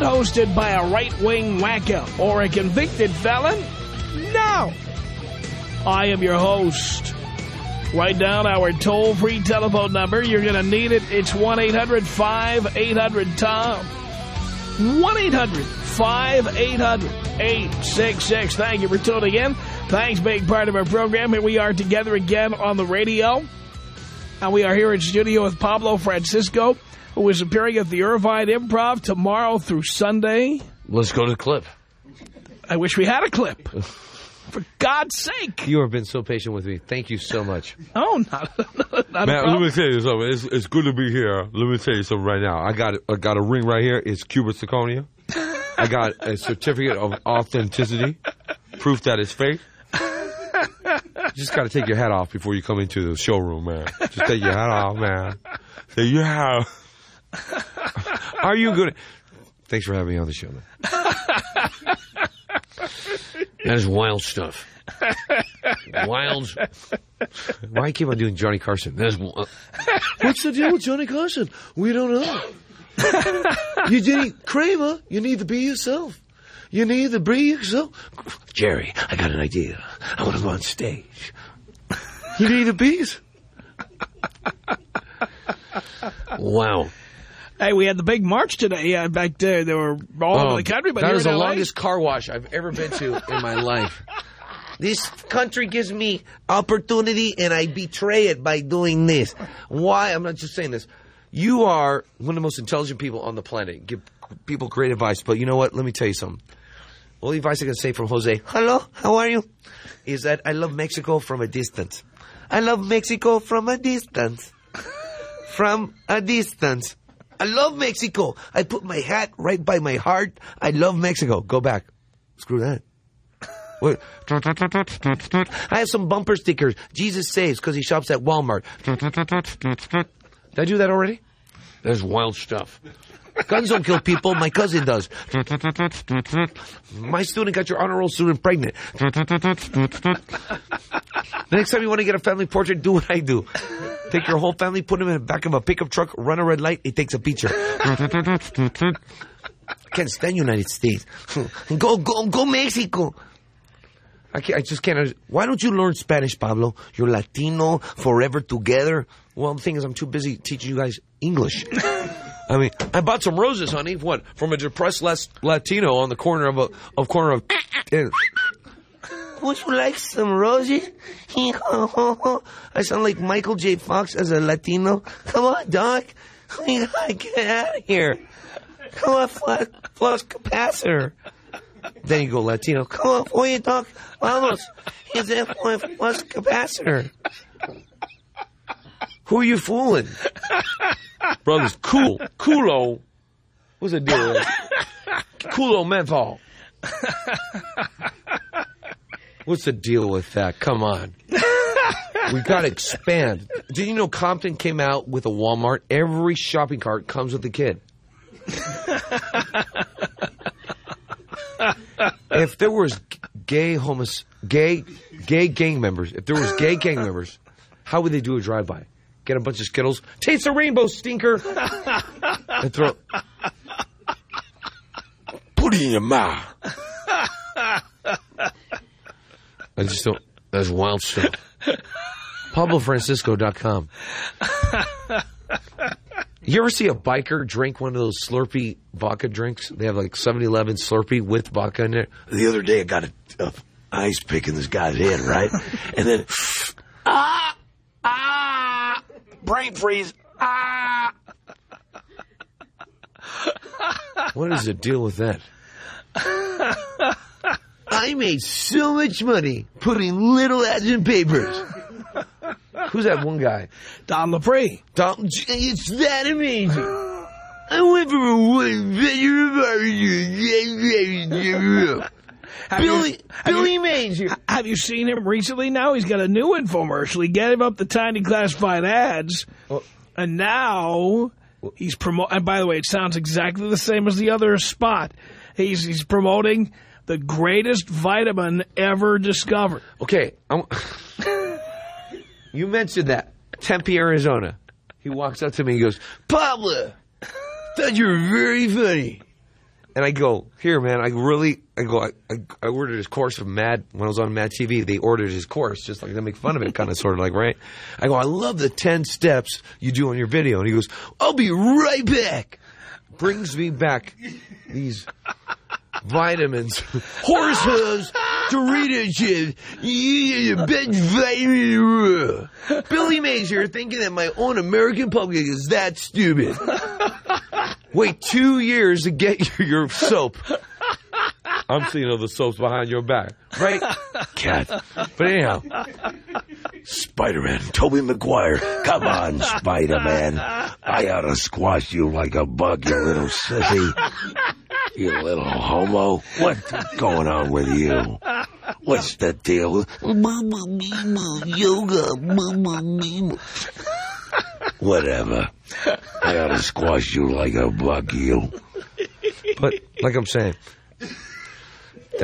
not hosted by a right-wing wacko or a convicted felon. No. I am your host. Write down our toll-free telephone number. You're going to need it. It's 1-800-5800-TOM. 1-800-5800-866. Thank you for tuning in. Thanks, being part of our program. Here we are together again on the radio. And we are here in studio with Pablo Francisco, who is appearing at the Irvine Improv tomorrow through Sunday. Let's go to the clip. I wish we had a clip. For God's sake. You have been so patient with me. Thank you so much. Oh, not, not, not Man, let me tell you something. It's, it's good to be here. Let me tell you something right now. I got I got a ring right here. It's Cubic Zirconia. I got a certificate of authenticity, proof that it's fake. You just got to take your hat off before you come into the showroom, man. Just take your hat off, man. Say, yeah. Are you good? Thanks for having me on the show, man. That is wild stuff. wild. Why I keep on doing Johnny Carson? That's uh, what's the deal with Johnny Carson? We don't know. you need Kramer. You need to be yourself. You need to be yourself. Jerry, I got an idea. I want to go on stage. You need a bees. wow. Hey, we had the big march today. Uh, back there, they were all over the country. But that in the LA, longest car wash I've ever been to in my life. This country gives me opportunity, and I betray it by doing this. Why? I'm not just saying this. You are one of the most intelligent people on the planet. Give people great advice, but you know what? Let me tell you something. Only advice I can say from Jose, hello, how are you? Is that I love Mexico from a distance. I love Mexico from a distance. From a distance. I love Mexico. I put my hat right by my heart. I love Mexico. Go back. Screw that. What? I have some bumper stickers. Jesus saves because he shops at Walmart. Did I do that already? There's wild stuff. Guns don't kill people. My cousin does. My student got your honor roll student pregnant. The next time you want to get a family portrait, do what I do. Take your whole family, put them in the back of a pickup truck, run a red light, it takes a picture. I can't stand United States. Go, go, go Mexico. I, can't, I just can't. Why don't you learn Spanish, Pablo? You're Latino, forever together. Well, the thing is, I'm too busy teaching you guys English. I mean, I bought some roses, honey. What from a depressed Latino on the corner of a of corner of. Would you like some roses? I sound like Michael J. Fox as a Latino. Come on, Doc. We gotta get out of here. Come on, fl- flux capacitor. Then you go Latino. Come on, you, Doc. Vamos. Is that my flux capacitor? Who are you fooling? Brothers, cool. Coolo. What's the deal? Coolo menthol. What's the deal with that? Come on. we got to expand. Did you know Compton came out with a Walmart? Every shopping cart comes with a kid. if there was gay homos, gay, gay gang members, if there was gay gang members, how would they do a drive-by? Get a bunch of Skittles, taste the rainbow, stinker, and throw. Put it in your mouth. I just don't. That's wild stuff. PabloFrancisco.com. You ever see a biker drink one of those Slurpee vodka drinks? They have like 7-Eleven Slurpee with vodka in it. The other day I got a, a ice pick in this guy's head, right? and then, ah, ah, brain freeze, ah. what is the deal with that? I made so much money putting little ads in papers. Who's that one guy? Don Lapre. Don, it's that amazing. I went from a one Billy, Billy Mays Have you seen him recently now? He's got a new infomercial. He gave up the tiny classified ads, and now he's promoting. And by the way, it sounds exactly the same as the other spot. He's, he's promoting the greatest vitamin ever discovered. Okay, you mentioned that Tempe, Arizona. He walks up to me and goes, Pablo, thought you were very funny. And I go, here, man, I really, I go, I, I, I ordered his course from Mad, when I was on Mad TV, they ordered his course, just like to make fun of it, kind of, sort of like, right? I go, I love the 10 steps you do on your video. And he goes, I'll be right back. Brings me back these vitamins, horse hooves, Dorito chips, yeah, bed vitamin. Billy Major thinking that my own American public is that stupid. Wait two years to get your, your soap. I'm seeing all the soaps behind your back, right? Cat. But anyhow, Spider-Man, Tobey Maguire. Come on, Spider-Man. I ought to squash you like a bug, you little sissy. You little homo. What's going on with you? What's the deal? Mama Mima, yoga. Mama Mima. Whatever. I ought to squash you like a bug, you. but like I'm saying,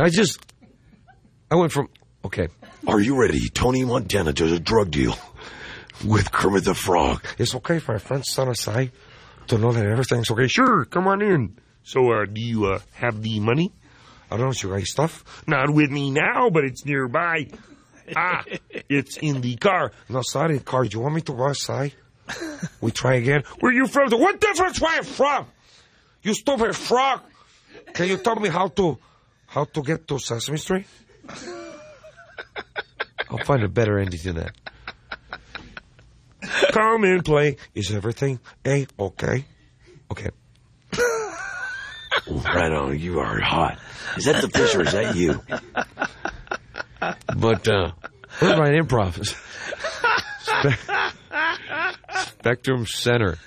I just, I went from, okay, Are you ready? Tony Montana does a drug deal with Kermit the Frog. it's okay for my friend's son aside to know that everything's okay. Sure, come on in. So, uh, do you, uh, have the money? I don't know, you got stuff? Not with me now, but it's nearby. Ah, it's in the car. No, sorry, car. Do you want me to go outside? We try again. Where you from? What difference where I'm from? You stupid frog! Can you tell me how to, how to get to Sesame Street? I'll find a better ending than that. Come and play. Is everything a okay? Okay. Right on, you are hot. Is that the fish or is that you? But uh, we're right improv? Spe- Spectrum Center.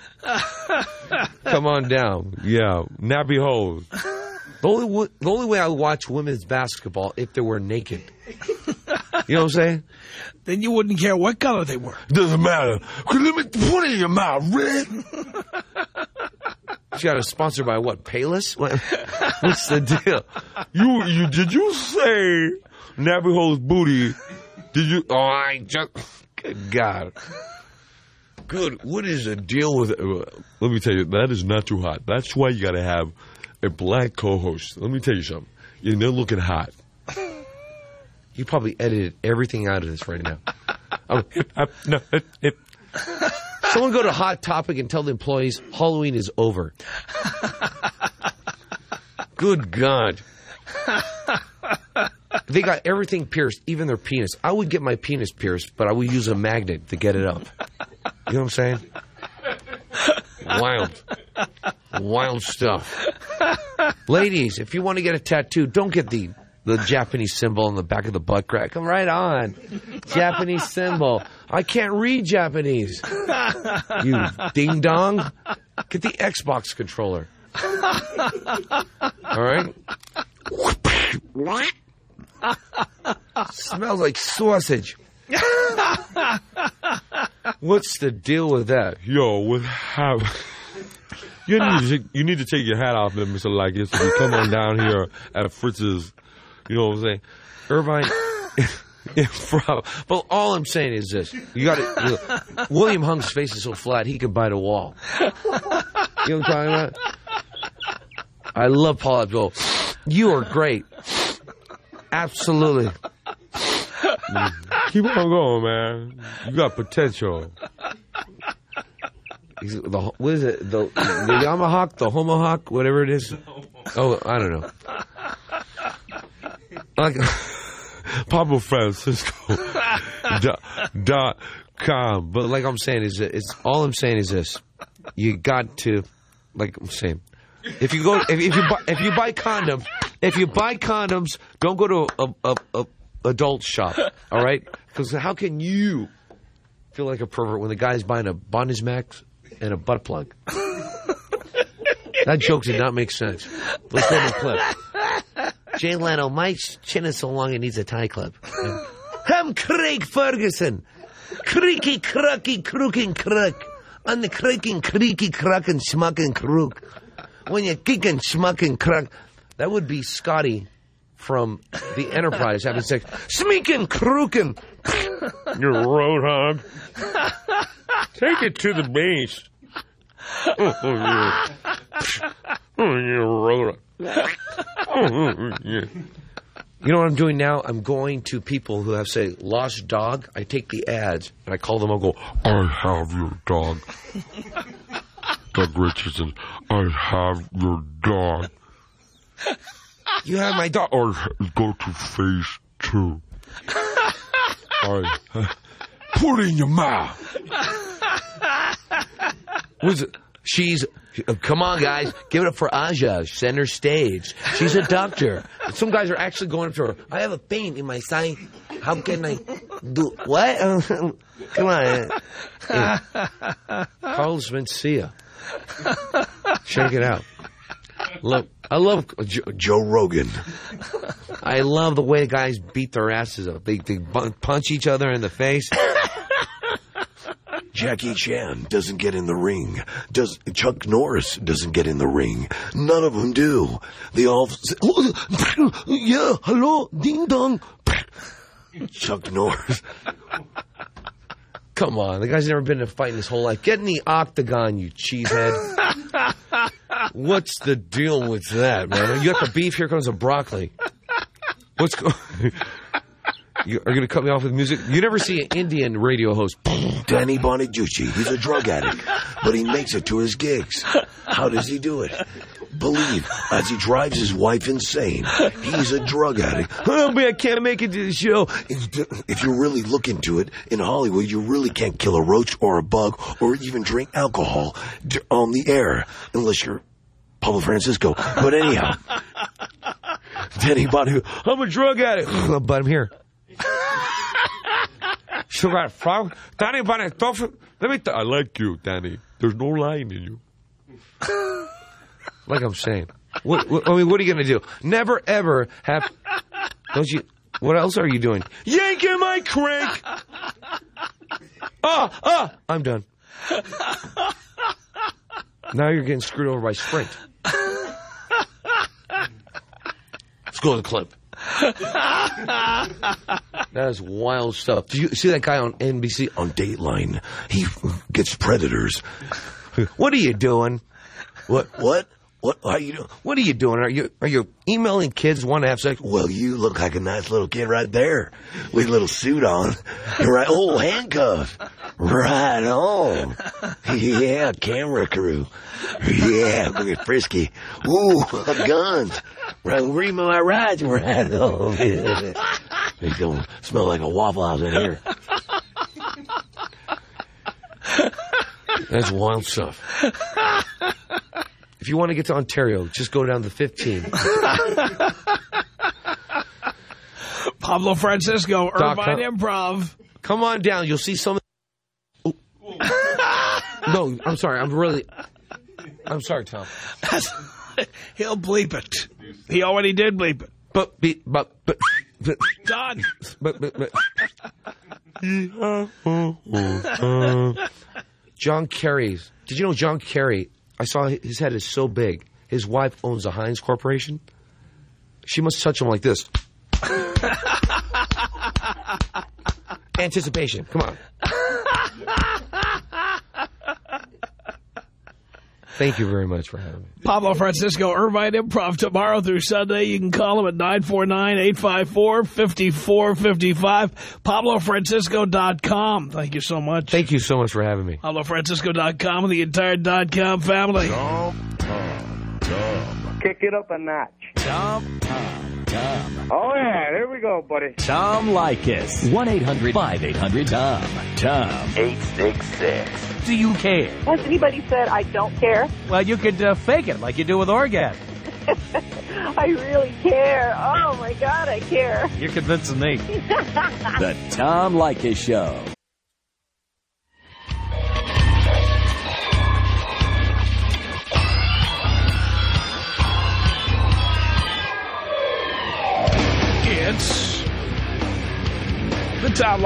Come on down. Yeah, nappy holes. The only wo- the only way I watch women's basketball if they were naked. You know what I'm saying? Then you wouldn't care what color they were. Doesn't matter. Let me put it in your mouth, red. She got a sponsor by what? Payless? What, what's the deal? You, you, did you say Nappy Hole's booty? Did you, Oh, I just. Good God. good, what is the deal with it? Uh, Let me tell you, that is not too hot. That's why you gotta have a black co-host. Let me tell you something. And they're looking hot. You probably edited everything out of this right now. Oh, no, hip, hip. Someone go to Hot Topic and tell the employees Halloween is over. Good God. They got everything pierced, even their penis. I would get my penis pierced, but I would use a magnet to get it up. You know what I'm saying? Wild. Wild stuff. Ladies, if you want to get a tattoo, don't get the the Japanese symbol on the back of the butt crack. Come right on. Japanese symbol. I can't read Japanese. You ding dong. Get the Xbox controller. All right? What? Smells like sausage. What's the deal with that? Yo, with how you need to you need to take your hat off, Mister Leykis, if you come on down here at Fritz's. You know what I'm saying? Irvine. Yeah, bro. But all I'm saying is this: you got to. William Hung's face is so flat he could bite a wall. You know what I'm talking about? I love Paula Abdul. You are great. Absolutely. Keep on going, man. You got potential. The, what is it? The, the Yamahawk, the Homohawk, whatever it is. Oh, I don't know. Like, Pablo Francisco dot, dot com. But like I'm saying is, it's all I'm saying is this: you got to, like I'm saying, if you go, if, if you buy, if you buy condoms, if you buy condoms, don't go to a, a, a adult shop. All right, because how can you feel like a pervert when the guy's buying a bondage max and a butt plug? That joke did not make sense. Let's go to the clip. Jay Leno, my chin is so long it needs a tie clip. I'm Craig Ferguson. Creaky, crucky, crooking, crook. On the creaking, creaky, crucking, smucking, crook. When you're kicking, smucking, crook. That would be Scotty from the Enterprise having sex. Smeeking, crooking. You're a roadhog. Take it to the base. Oh, oh. Oh, you're a roadhog. Oh, oh, yeah. You know what I'm doing now? I'm going to people who have, say, lost dog. I take the ads and I call them. I'll go, I have your dog. Doug Richardson, I have your dog. you have my dog. Or go to phase two. I uh, put it in your mouth. What is it? She's. uh, Come on, guys, give it up for Aja, center stage. She's a doctor. Some guys are actually going up to her. I have a pain in my side. How can I do what? Come on, Hey. Carlos Mencia. Check it out. Look, I love Jo- Joe Rogan. I love the way guys beat their asses up. They, they punch each other in the face. Jackie Chan doesn't get in the ring. Does Chuck Norris doesn't get in the ring? None of them do. They all say, "Oh, yeah, hello, ding dong. Chuck Norris. Come on, the guy's never been in a fight in his whole life. Get in the octagon, you cheesehead. What's the deal with that, man? You got the beef. Here comes the broccoli. What's go- You are going to cut me off with music? You never see an Indian radio host. Danny Bonaduce. He's a drug addict, but he makes it to his gigs. How does he do it? Believe, as he drives his wife insane, he's a drug addict. Oh man, I can't make it to the show. If you really look into it, in Hollywood, you really can't kill a roach or a bug or even drink alcohol on the air unless you're Pablo Francisco. But anyhow, Danny Bonaduce. I'm a drug addict, but I'm here. Got? Danny let me. I like you, Danny. There's no lying in you. like I'm saying. What, what, I mean, what are you going to do? Never ever have. Don't you? What else are you doing? Yanking my crank. Ah, ah. I'm done. Now you're getting screwed over by Sprint. Let's go to the clip. that is wild stuff. Do you see that guy on NBC On Dateline, he gets predators. What are you doing? What? What? What? How you doing? What are you doing? Are you are you emailing kids want to have sex? Well, you look like a nice little kid right there with a little suit on. Right? Oh, handcuff. Right on. Yeah, camera crew. Yeah, look at Frisky. Ooh, guns. Right, where my rides? Right on. They don't smell like a Waffle House in here. That's wild stuff. If you want to get to Ontario, just go down the 15. Pablo Francisco, Doc, Irvine? Improv. Come on down. You'll see some. Oh. No, I'm sorry. I'm really. I'm sorry, Tom. He'll bleep it. He already did bleep it. But be but but but Done. but, but, but. John Kerry's. Did you know John Kerry? I saw his head is so big. His wife owns a Heinz Corporation. She must touch him like this. Anticipation. Come on. Thank you very much for having me. Pablo Francisco, Irvine Improv tomorrow through Sunday. You can call him at 949-854-5455. PabloFrancisco.com. Thank you so much. Thank you so much for having me. PabloFrancisco.com and the entire dot .com family. Kick it up a notch. Tom, Tom, Tom. Oh, yeah, there we go, buddy. Tom Leykis. 1-800-5800-TOM. Tom. 866. Do you care? Has anybody said I don't care? Well, you could uh, fake it like you do with orgasm. I really care. Oh my God, I care. You're convincing me. The Tom Leykis Show.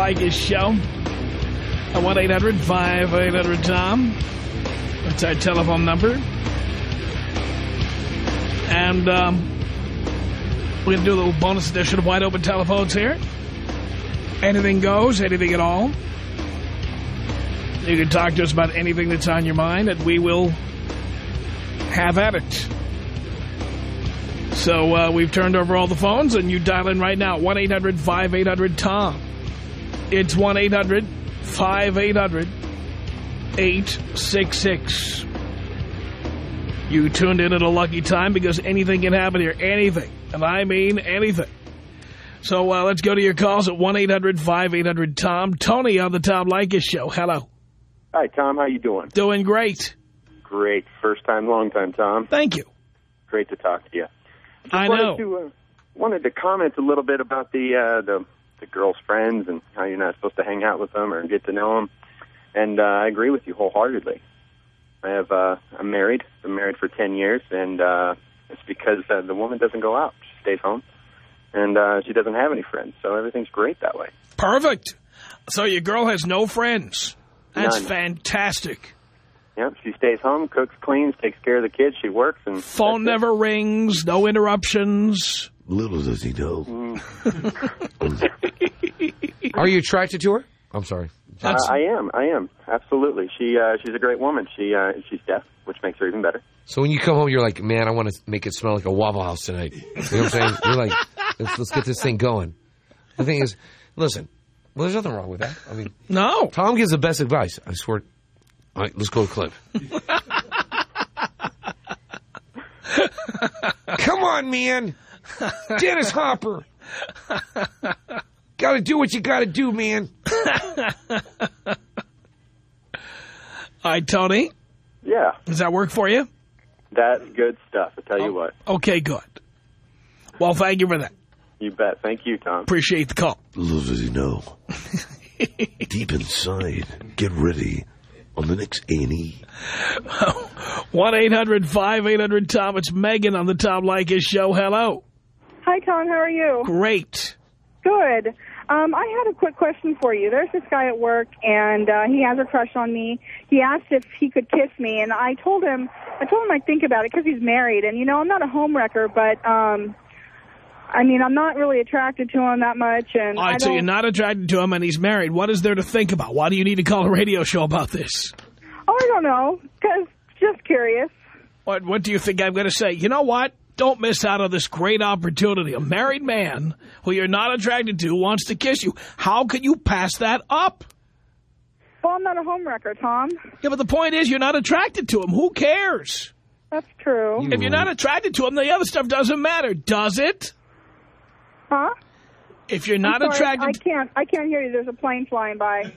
Leykis Show. At 1-800-5800-TOM. That's our telephone number. And um, we're going to do a little bonus edition of Wide Open Telephones here. Anything goes, anything at all. You can talk to us about anything that's on your mind, and we will have at it. So uh, we've turned over all the phones, and you dial in right now, 1-800-5800-TOM. It's 1-800-5800-866. You tuned in at a lucky time because anything can happen here. Anything. And I mean anything. So uh, let's go to your calls at 1-800-5800-TOM. Tony on the Tom Leykis Show. Hello. Hi, Tom. How you doing? Doing great. Great. First time, long time, Tom. Thank you. Great to talk to you. Just I wanted know. To, uh, wanted to comment a little bit about the, uh, the the girl's friends and how you're not supposed to hang out with them or get to know them. And uh, I agree with you wholeheartedly. I have uh, I'm married. Been married for ten years, and uh, it's because uh, the woman doesn't go out. She stays home, and uh, she doesn't have any friends. So everything's great that way. Perfect. So your girl has no friends. That's None. fantastic. Yep, she stays home, cooks, cleans, takes care of the kids. She works, and Phone that's it. never rings, no interruptions. Little does he know. Are you attracted to her? I'm sorry. Uh, I am. I am absolutely. She uh, she's a great woman. She uh, she's deaf, which makes her even better. So when you come home, you're like, man, I want to make it smell like a Waffle House tonight. You know what I'm saying? You're like, let's, let's get this thing going. The thing is, listen, well, there's nothing wrong with that. I mean, no. Tom gives the best advice. I swear. All right, let's go to clip. Come on, man. Dennis Hopper. got to do what you got to do, man. All right, Tony, Yeah, does that work for you? that's good stuff. I tell Oh. you what, Okay, good. Well, thank you for that. you bet. Thank you, Tom. Appreciate the call. Little does he know. Deep inside, get ready on the next A&E. 1-800-5800-TOM. It's Megan on the Tom Leykis Show. Hello. Hi, Tom. How are you? Great. Good. Um, I had a quick question for you. There's this guy at work, and uh, he has a crush on me. He asked if he could kiss me, and I told him, I told him I'd think about it because he's married, and you know I'm not a homewrecker, but um, I mean I'm not really attracted to him that much, and All I right, so you're not attracted to him and he's married. What is there to think about? Why do you need to call a radio show about this? Oh, I don't know, because just curious. What, what do you think I'm going to say? You know what? Don't miss out on this great opportunity. A married man who you're not attracted to wants to kiss you. How can you pass that up? Well, I'm not a homewrecker, Tom. Yeah, but the point is you're not attracted to him. Who cares? That's true. If you're not attracted to him, the other stuff doesn't matter, does it? Huh? If you're not sorry, attracted... I can't. I can't hear you. There's a plane flying by.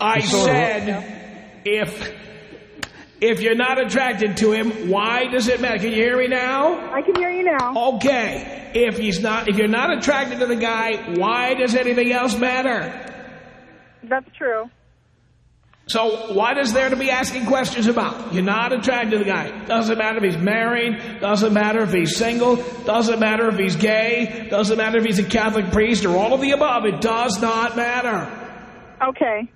I said if if you're not attracted to him, why does it matter? Can you hear me now? I can hear you now. Okay. If he's not if you're not attracted to the guy, why does anything else matter? That's true. So what is there to be asking questions about? You're not attracted to the guy. Doesn't matter if he's married. Doesn't matter if he's single. Doesn't matter if he's gay. Doesn't matter if he's a Catholic priest or all of the above. It does not matter. Okay.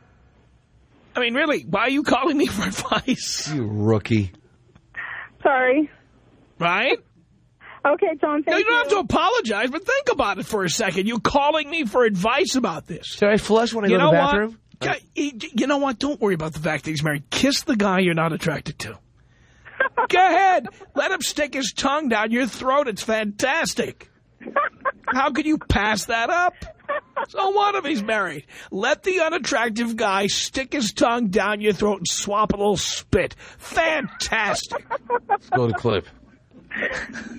I mean, really, why are you calling me for advice? You rookie. Sorry. Right? Okay, John, Thank No, you don't have to apologize, but think about it for a second. You're calling me for advice about this. Did I flush when I You go know to the bathroom? Yeah, You you know what? Don't worry about the fact that he's married. Kiss the guy you're not attracted to. Go ahead. Let him stick his tongue down your throat. It's fantastic. How could you pass that up? So what if he's married? Let the unattractive guy stick his tongue down your throat and swap a little spit. Fantastic. Let's go to clip.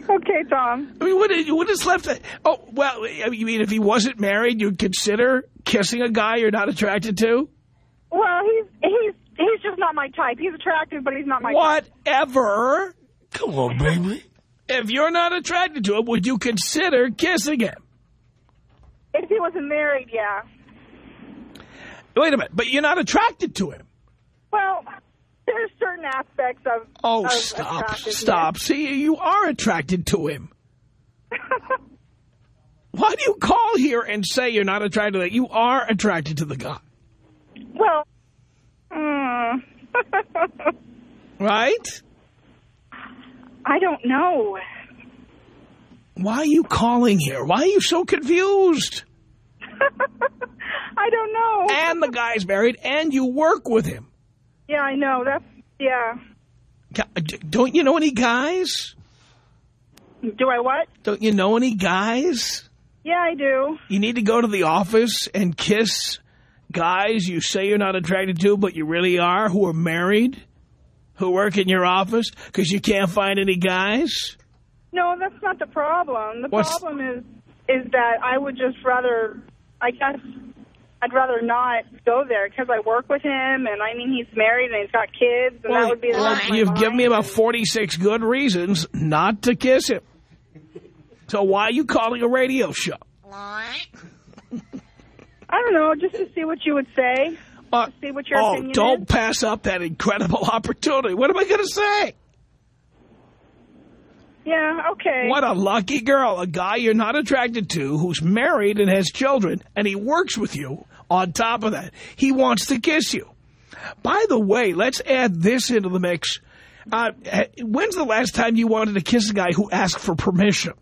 Okay, Tom. I mean, what, what is left? Oh, well, I mean, you mean if he wasn't married, you'd consider kissing a guy you're not attracted to? Well, he's he's he's just not my type. He's attractive, but he's not my type. Whatever. Come on, baby. If you're not attracted to him, would you consider kissing him? If he wasn't married, yeah. Wait a minute, but you're not attracted to him. Well, there's certain aspects of Oh, of stop, stop. See, you are attracted to him. Why do you call here and say you're not attracted to that? You are attracted to the guy. Well, mm, Right? I don't know. Why are you calling here? Why are you so confused? I don't know. And the guy's married, and you work with him. Yeah, I know. That's, yeah. Don't you know any guys? Do I what? Don't you know any guys? Yeah, I do. You need to go to the office and kiss guys you say you're not attracted to, but you really are, who are married, who work in your office, because you can't find any guys? No, that's not the problem. The What's- problem is is that I would just rather, I guess, I'd rather not go there because I work with him, and I mean he's married and he's got kids, and that would be the Well, you've given me about 46 good reasons not to kiss him. So why are you calling a radio show? I don't know, just to see what you would say. Uh, see what your oh, don't is. pass up that incredible opportunity. What am I going to say? Yeah, okay. What a lucky girl. A guy you're not attracted to who's married and has children, and he works with you on top of that. He wants to kiss you. By the way, let's add this into the mix. Uh, when's the last time you wanted to kiss a guy who asked for permission?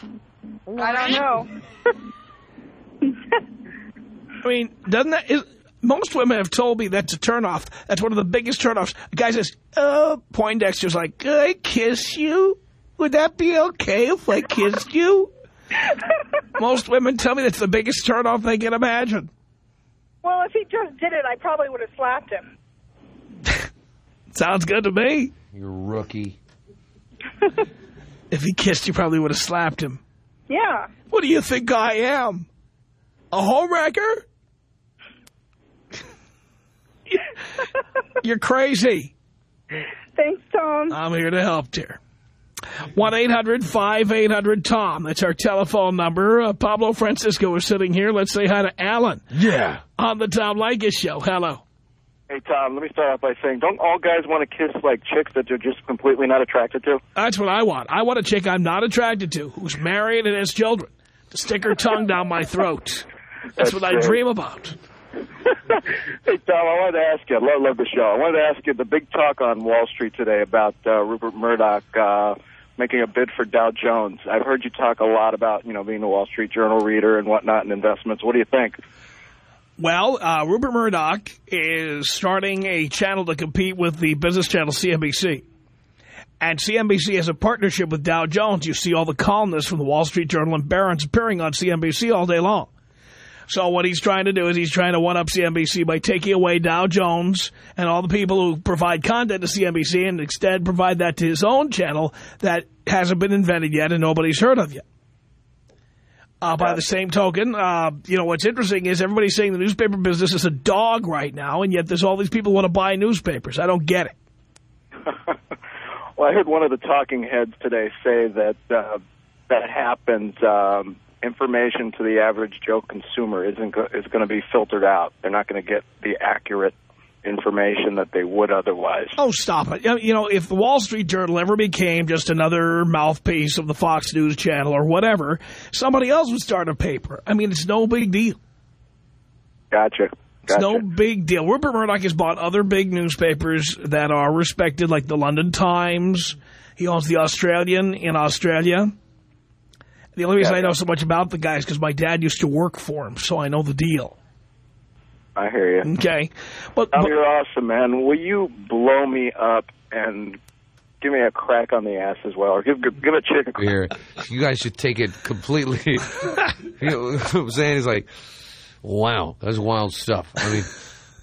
I don't know. I mean, doesn't that... Is, most women have told me that's a turnoff. That's one of the biggest turnoffs. A guy says, oh, Poindexter's like, could I kiss you? Would that be okay if I kissed you? most women tell me that's the biggest turnoff they can imagine. Well, if he just did it, I probably would have slapped him. Sounds good to me. You're rookie. If he kissed you, probably would have slapped him. Yeah. What do you think I am? A homewrecker? You're crazy. Thanks, Tom. I'm here to help, dear. 1-800-5800-TOM. That's our telephone number. Uh, Pablo Francisco is sitting here. Let's say hi to Alan Yeah. on the Tom Leykis Show. Hello. Hey, Tom, let me start off by saying, don't all guys want to kiss, like, chicks that they're just completely not attracted to? That's what I want. I want a chick I'm not attracted to, who's married and has children, to stick her tongue down my throat. That's, That's what I dream about. Hey, Tom, I wanted to ask you, I love, love the show. I wanted to ask you the big talk on Wall Street today about uh, Rupert Murdoch uh, making a bid for Dow Jones. I've heard you talk a lot about, you know, being a Wall Street Journal reader and whatnot and investments. What do you think? Well, uh, Rupert Murdoch is starting a channel to compete with the business channel CNBC. And CNBC has a partnership with Dow Jones. You see all the columnists from the Wall Street Journal and Barron's appearing on CNBC all day long. So what he's trying to do is he's trying to one-up CNBC by taking away Dow Jones and all the people who provide content to CNBC and instead provide that to his own channel that hasn't been invented yet and nobody's heard of yet. Uh, by the same token, uh, you know, what's interesting is everybody's saying the newspaper business is a dog right now, and yet there's all these people want to buy newspapers. I don't get it. Well, I heard one of the talking heads today say that uh, that happens. Um, information to the average Joe consumer isn't go- is going to be filtered out. They're not going to get the accurate information that they would otherwise. Oh, stop it. You know- You know, if the Wall Street Journal ever became just another mouthpiece of the Fox News channel or whatever, somebody else would start a paper. I mean, it's no big deal. Gotcha. It's no big deal. Rupert Murdoch has bought other big newspapers that are respected, like the London Times. He owns the Australian in Australia. The only reason I know so much about the guy is because my dad used to work for him, so I know the deal. I hear you. Okay. But, Oh, you're awesome, man. Will you blow me up and give me a crack on the ass as well, or give give a chick a crack? Here, you guys should take it completely. you know, what I'm saying is like, wow, that's wild stuff. I mean,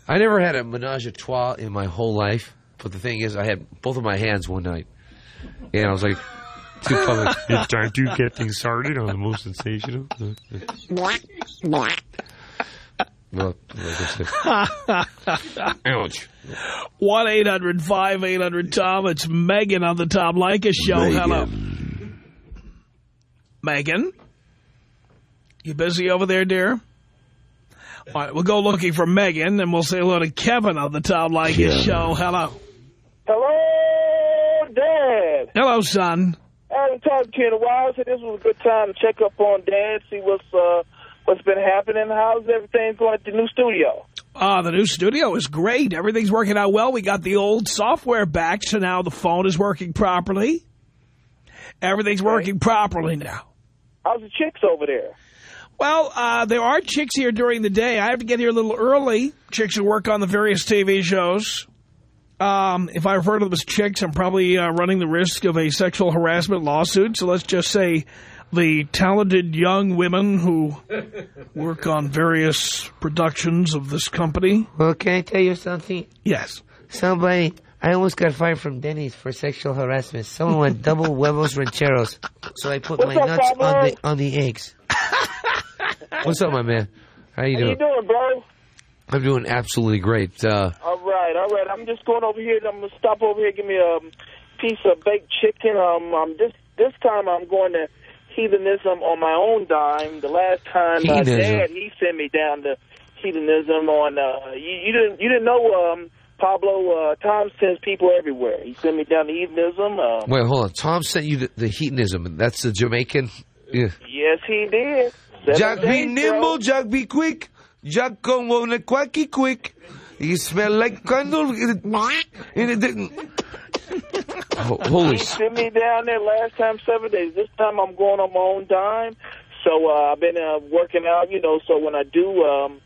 I never had a menage a trois in my whole life, but the thing is, I had both of my hands one night, and I was like, too public. It's time to get things started on the most sensational. Well, like I said, ouch. 1-800-5800-TOM. It's Megan on the Tom Leykis Show. Hello. Megan? You busy over there, dear? All right, we'll go looking for Megan, and we'll say hello to Kevin on the Tom Leykis Kevin. Show. Hello. Hello, Dad. Hello, son. I haven't talked to you in a while, so this was a good time to check up on Dad, see what's uh, what's been happening. How's everything going at the new studio? Ah, the new studio is great. Everything's working out well. We got the old software back, so now the phone is working properly. Everything's working properly now. How's the chicks over there? Well, uh, there are chicks here during the day. I have to get here a little early. Chicks who work on the various TV shows. Um, if I refer to them as chicks, I'm probably uh, running the risk of a sexual harassment lawsuit. So let's just say the talented young women who work on various productions of this company. Well, can I tell you something? Yes. Somebody, I almost got fired from Denny's for sexual harassment. Someone went double huevos rancheros, so I put What's my up, nuts on the on the eggs. What's up, my man? How you How you doing? doing, bro? I'm doing absolutely great. Uh, All right. I'm just going over here. I'm gonna stop over here. Give me a piece of baked chicken. Um, um, this this time I'm going to heathenism on my own dime. The last time my dad he sent me down to heathenism on. Uh, you, you didn't you didn't know um, Pablo uh, Tom sends people everywhere. He sent me down to heathenism. Uh, wait, hold on. Tom sent you the, the hedonism. That's the Jamaican. Yeah. yes, he did. Seven Jack be nimble, bro. Jack be quick. Jack come on a quacky quick. You smell like candle. And it didn't. Ho- Holy He sent me down there last time seven days. This time I'm going on my own dime. So uh, I've been uh, working out, you know. So when I do um,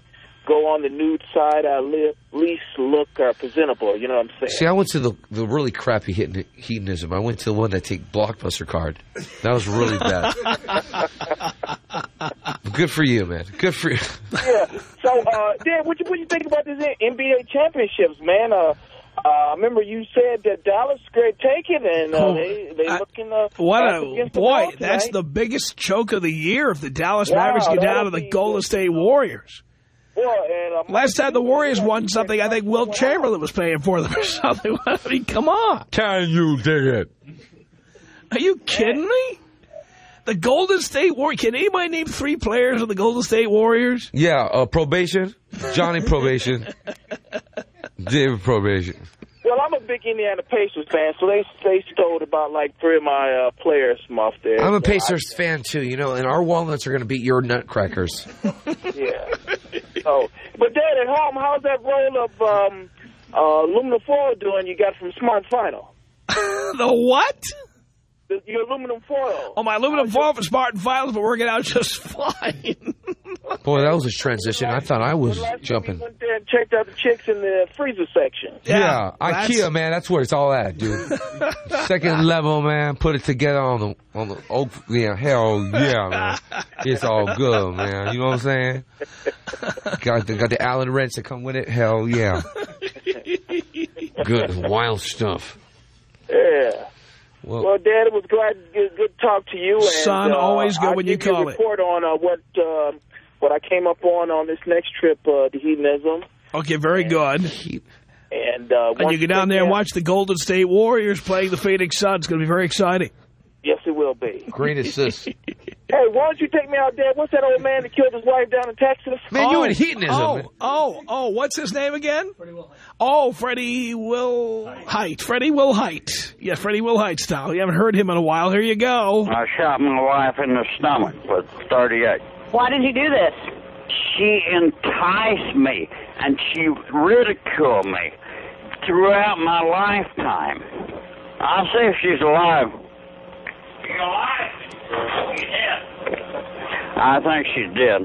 go on the nude side, I at least look uh, presentable. You know what I'm saying? See, I went to the the really crappy hedon- hedonism. I went to the one that take blockbuster card. That was really bad. Good for you, man. Good for you. yeah. So, uh, Dan, what you what you think about this NBA championships, man? Uh, uh, I remember you said that Dallas could take it, and uh, Oh, they they I- looking uh, What a against the boy! Bucks That's the biggest choke of the year if the Dallas Wow, Mavericks get down to that'll the be- Golden State Warriors. Boy, and, uh, Last time the Warriors won something, I think Wilt Chamberlain was paying for them or something. I mean, come on. Can you dig it? Are you kidding me? The Golden State Warriors. Can anybody name three players of the Golden State Warriors? Yeah, uh, probation. Johnny probation. David probation. Well, I'm a big Indiana Pacers fan, so they they stole about like three of my uh, players from off there. I'm a So I- Pacers fan too, you know, and our walnuts are going to beat your nutcrackers. Yeah. Oh, but Dad, at home, how's that roll of um, uh, aluminum foil doing? You got from Smart Final. the what? The, your aluminum foil. Oh, my aluminum foil for Spartan Files been working out just fine. Boy, that was a transition. I thought I was Last time jumping. we went there and checked out the chicks in the freezer section. Yeah, that's- IKEA, man, that's where it's all at, dude. Second level, man. Put it together on the on the oak. Yeah, hell yeah, man. It's all good, man. You know what I'm saying? Got the got the Allen wrench that come with it. Hell yeah. Good, wild stuff. Yeah. Well, Well, Dad, it was glad good, good to talk to you. And, Son, uh, always good I'll when you call a it. report on uh, what uh, what I came up on on this next trip uh, to hedonism. Okay, very good. And uh, And you go down there and watch the Golden State Warriors playing the Phoenix Suns. It's going to be very exciting. Yes, it will be. great assist. Hey, why don't you take me out there? What's that old man that killed his wife down in Texas? Man, you oh, in hedonism. Oh, oh, oh, what's his name again? Freddie Will Oh, Freddie Will Height. Freddie Will Height. Yeah, Freddie Will Height style. You haven't heard him in a while. Here you go. I shot my wife in the stomach with 38. Why did you do this? She enticed me and she ridiculed me throughout my lifetime. I'll see if she's alive. You alive? Yeah. I think she's dead.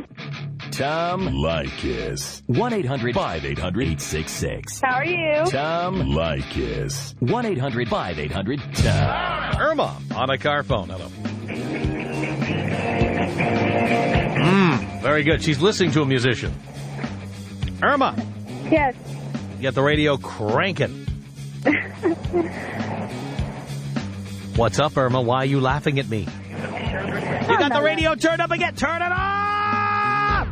Tom Leykis. 1-800-5800-866. How are you? Tom Leykis. 1-800-5800-TOM. Irma on a car phone. Hello. Hmm. Very good. She's listening to a musician. Irma, Yes. get the radio cranking. What's up, Irma? Why are you laughing at me? You got the radio turned up again. Turn it off!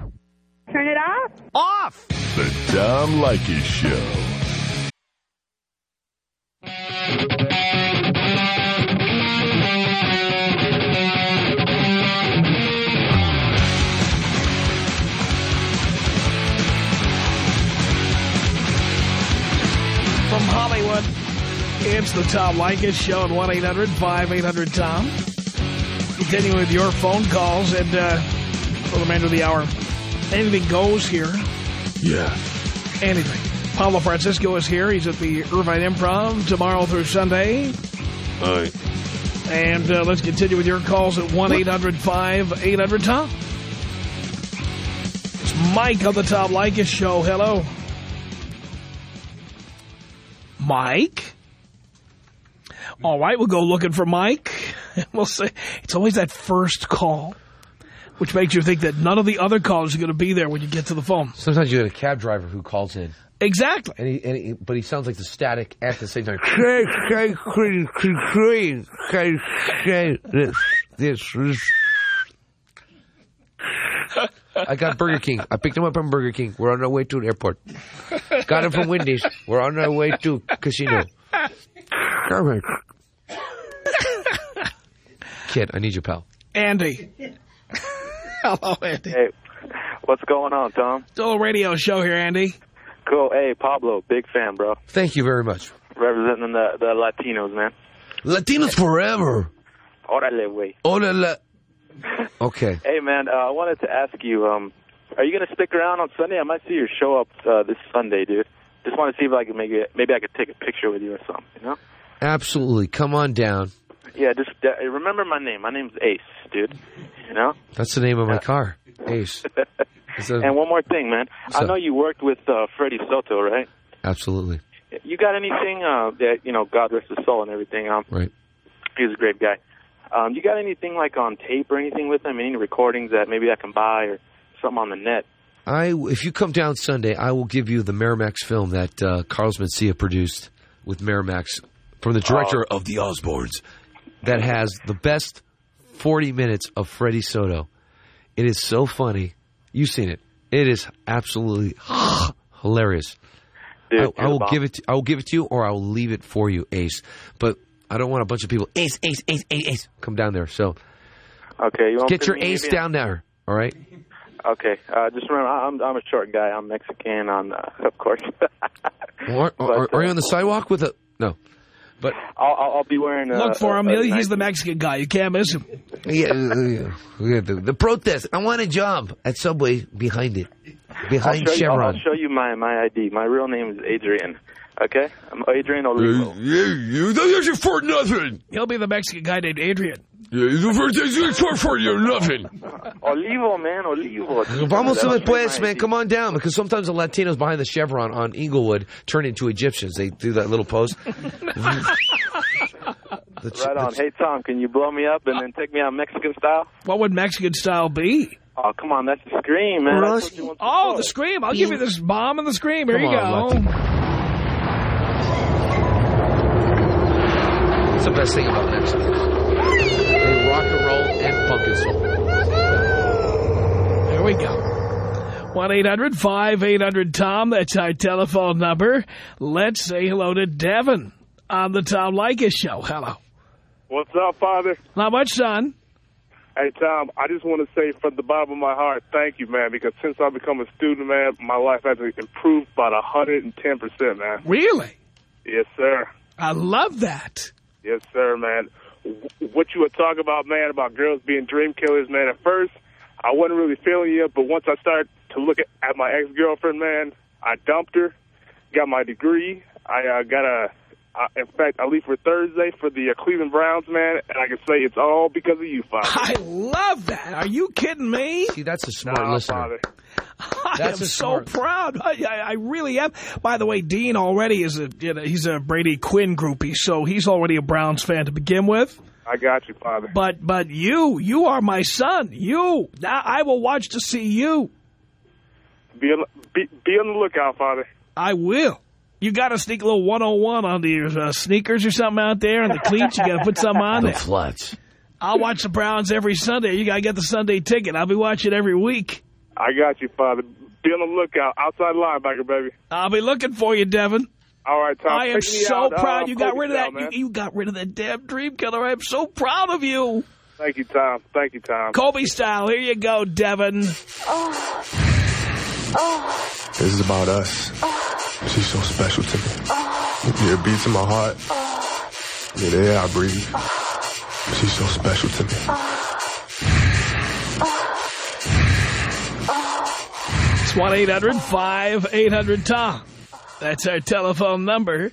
Turn it off? Off! The Tom Leykis Show. It's the Tom Leykis Show at 1-800-5800-TOM. Continuing with your phone calls and uh, for the remainder of the hour. Anything goes here. Yeah. Anything. Pablo Francisco is here. He's at the Irvine Improv tomorrow through Sunday. All right. And uh, let's continue with your calls at 1-800-5800-TOM. It's Mike on the Tom Leykis Show. Hello. Mike? All right, we'll go looking for Mike. We'll say it's always that first call, which makes you think that none of the other callers are going to be there when you get to the phone. Sometimes you get a cab driver who calls in. Exactly. And he, and he, but he sounds like the static at the same time. I got Burger King. I picked him up from Burger King. We're on our way to an airport. Got him from Wendy's. We're on our way to casino. Kid, I need your pal. Andy. Hello, Andy. Hey, what's going on, Tom? Still a radio show here, Andy. Cool. Hey, Pablo, big fan, bro. Thank you very much. Representing the the Latinos, man. Latinos forever. Órale, güey. Hola. Okay. Hey, man, uh, I wanted to ask you, um, are you going to stick around on Sunday? I might see your show up uh, this Sunday, dude. Just want to see if I can maybe maybe I could take a picture with you or something, you know? Absolutely. Come on down. Yeah, just uh, remember my name. My name's Ace, dude. You know? That's the name of my car. Ace. A- and one more thing, man. I know you worked with uh, Freddy Soto, right? Absolutely. You got anything uh, that you know? God rest his soul and everything. Um, Right. he was a great guy. Um, you got anything like on tape or anything with him? Any recordings that maybe I can buy or something on the net? I, if you come down Sunday, I will give you the Miramax film that uh, Carlos Mencia produced with Miramax from the director of The Osbournes that has the best 40 minutes of Freddy Soto. It is so funny. You've seen it. It is absolutely hilarious. Dude, I, I will give it. To, I will give it to you, or I will leave it for you, Ace. But I don't want a bunch of people. Ace, Ace, Ace, Ace, Ace. Come down there. So Okay, you want get your Ace down there. All right. Okay, uh, just remember, I'm I'm a short guy. I'm Mexican, on uh, of course. Or, or, are you on the sidewalk with a no? But I'll, I'll I'll be wearing. Uh, Look for him. a- a He's nice- the Mexican guy. You can't miss him. Yeah, yeah, the, the protest. I want a job at Subway behind it, I'll behind show, you, I'll, Chevron. I'll show you my my ID. My real name is Adrian. Okay, I'm Adrian Olivo. Yeah, you don't you for nothing. He'll be the Mexican guy named Adrian. Yeah, the first thing you for for you nothing. Olivo, man, Olivo. Vamos That'll a show pues, my man. Come on down because sometimes the Latinos behind the Chevron on Inglewood turn into Egyptians. They do that little pose. Right on. Hey Tom, can you blow me up and then take me out Mexican style? What would Mexican style be? Oh, come on, that's the scream, man. I Russ- told you once Oh, the scream. I'll give you this bomb and the scream. Here Come you on, That's the best thing about Mexicans. They rock and roll and funk and soul. There we go. 1-800-5800-TOM. That's our telephone number. Let's say hello to Devin on the Tom Leykis Show. Hello. What's up, Father? Not much, son. Hey, Tom, I just want to say from the bottom of my heart, thank you, man, because since I've become a student, man, my life has improved about 110%, man. Really? Yes, sir. I love that. Yes, sir, man. What you were talking about, man, about girls being dream killers, man, at first, I wasn't really feeling you, but once I started to look at, at my ex-girlfriend, man, I dumped her, got my degree, I uh, got a, uh, in fact, I leave for Thursday for the uh, Cleveland Browns, man, and I can say it's all because of you, Father. I love that. Are you kidding me? See, that's a smart Nah, listener. Father. I That's am so proud. I, I, I really am. By the way, Dean already is a you know, he's a Brady Quinn groupie, so he's already a Browns fan to begin with. I got you, Father. But but you you are my son. You now I will watch to see you. Be on, be, be on the lookout, Father. I will. You got to sneak a little 101 onto your uh, sneakers or something out there and the cleats. You got to put something on The there. flats. I'll watch the Browns every Sunday. You got to get the Sunday ticket. I'll be watching every week. I got you, Father. Be on the lookout. Outside linebacker, baby. I'll be looking for you, Devin. All right, Tom. I am so out, proud uh, you got rid of that. Kobe. You, you got rid of that damn dream killer. I'm so proud of you. Thank you, Tom. Thank you, Tom. Kobe style. Here you go, Devin. Oh. Oh. This is about us. She's so special to me. Yeah, it beats in my heart. Yeah, the air I breathe. She's so special to me. It's 1-800-5800-TOM. That's our telephone number.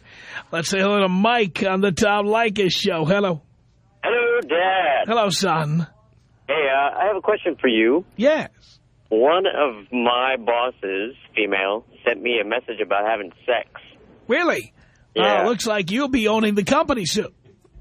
Let's say hello to Mike on the Tom Leykis show. Hello. Hello, Dad. Hello, son. Hey, uh, I have a question for you. Yes. One of my bosses, female, sent me a message about having sex. Really? Yeah. Uh, looks like you'll be owning the company soon.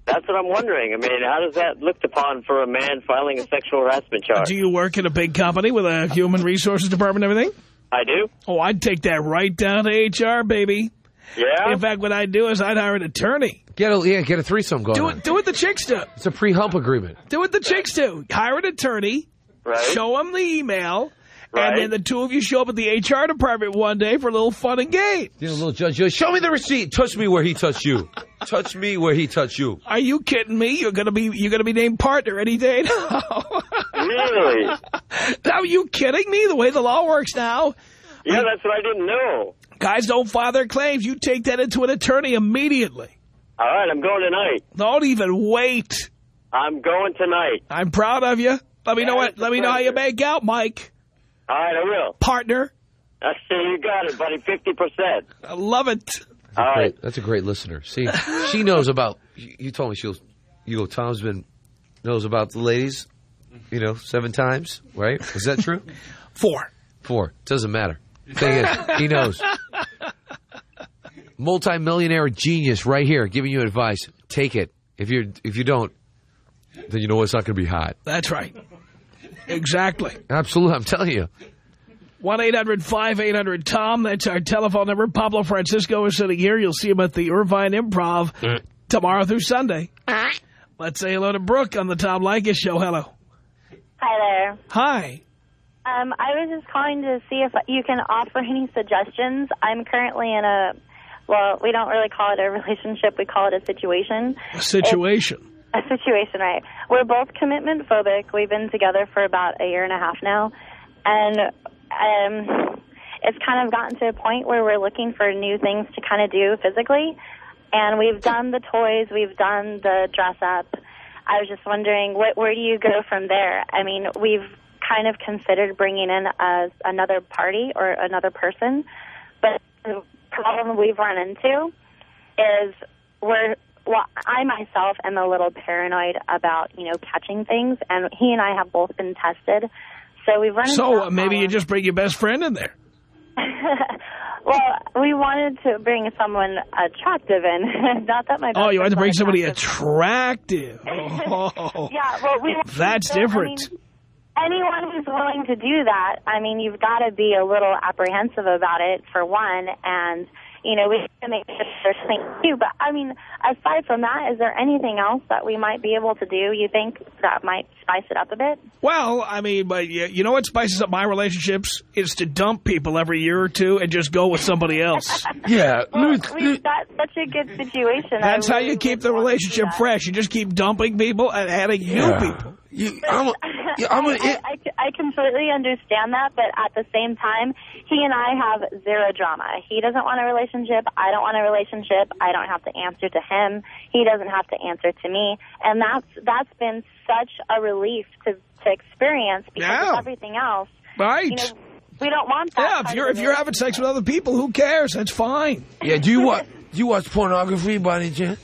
That's what I'm wondering. I mean, how does that looked upon for a man filing a sexual harassment charge? Do you work in a big company with a human resources department and everything? I do. Oh, I'd take that right down to HR, baby. Yeah? In fact, what I'd do is I'd hire an attorney. Get a yeah, get a threesome going. Do on. it, do what the chicks do. It's a pre-hump agreement. Do what the chicks do. Hire an attorney. Right. Show them the email. Right. And then the two of you show up at the HR department one day for a little fun and game. You know, little judge, you- show me the receipt. Touch me where he touched you. Touch me where he touched you. Are you kidding me? You're gonna be you're gonna be named partner any day now. Really? Are you kidding me? The way the law works now, Yeah, that's what I didn't know. guys don't file their claims. You take that into an attorney immediately. All right, I'm going tonight. Don't even wait. I'm going tonight. I'm proud of you. Let me know what. Let me know how you make out, Mike. All right, I will. Partner. I see you got it, buddy. 50%. I love it. All right. Great. That's a great listener. See, she knows about. You you told me she was. You go. Tom's been knows about the ladies. You know, seven times. Right? Is that true? Four. Four. Doesn't matter. Thing is, he knows. Multi-millionaire genius right here giving you advice. Take it. If you if you don't, then you know it's not going to be hot. That's right. Exactly. Absolutely, I'm telling you. 1-800-5800-TOM. That's our telephone number. Pablo Francisco is sitting here. You'll see him at the Irvine Improv tomorrow through Sunday. Let's say hello to Brooke on the Tom Leykis show. Hello. Hi there. Hi. Um, I was just calling to see if you can offer any suggestions. I'm currently in a, well, we don't really call it a relationship. We call it a situation. A situation. A situation, right. We're both commitment phobic. We've been together for about a year and a half now. And um, it's kind of gotten to a point where we're looking for new things to kind of do physically. And we've done the toys, we've done the dress up. I was just wondering, what, where do you go from there? I mean, we've kind of considered bringing in a, another party or another person, but the problem we've run into is we're well, I myself am a little paranoid about you know catching things, and he and I have both been tested, so we've run. So uh, maybe you just bring your best friend in there. well, we wanted to bring someone attractive in, not that my. Oh, you want to bring somebody attractive. Oh, Yeah, well, we. That's I different. mean, anyone who's willing to do that, I mean, you've got to be a little apprehensive about it for one, and you know, we have to make sure there's something to do. But I mean, aside from that, is there anything else that we might be able to do? You think that might spice it up a bit? Well, I mean, but you, you know what spices up my relationships is to dump people every year or two and just go with somebody else. yeah. Well, we've got such a good situation. That's I how you keep the relationship fresh. You just keep dumping people and adding new people. You, I'm, yeah, I'm I, a, I, I, I completely understand that, but at the same time, he and I have zero drama. He doesn't want a relationship. I don't want a relationship. I don't have to answer to him. He doesn't have to answer to me, and that's that's been such a relief to to experience because Yeah. of everything else. Right. You know, we don't want that. Yeah, if you're if you're having sex with other people, who cares? That's fine. yeah. Do you watch? Do you watch pornography by any chance?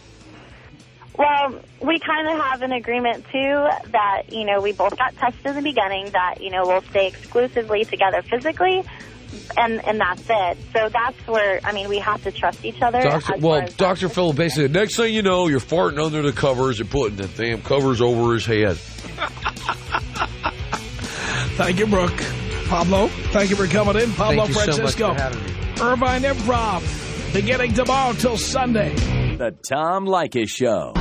Well, we kind of have an agreement too that you know we both got tested in the beginning that you know we'll stay exclusively together physically, and and that's it. So that's where I mean we have to trust each other. Doctor, well, Doctor Phil basically. the Next thing you know, you're farting under the covers. You're putting the damn covers over his head. Thank you, Brooke. Pablo, thank you for coming in. Pablo Thank you so much Francisco. for having me. Irvine Improv, beginning tomorrow till Sunday. The Tom Leykis Show.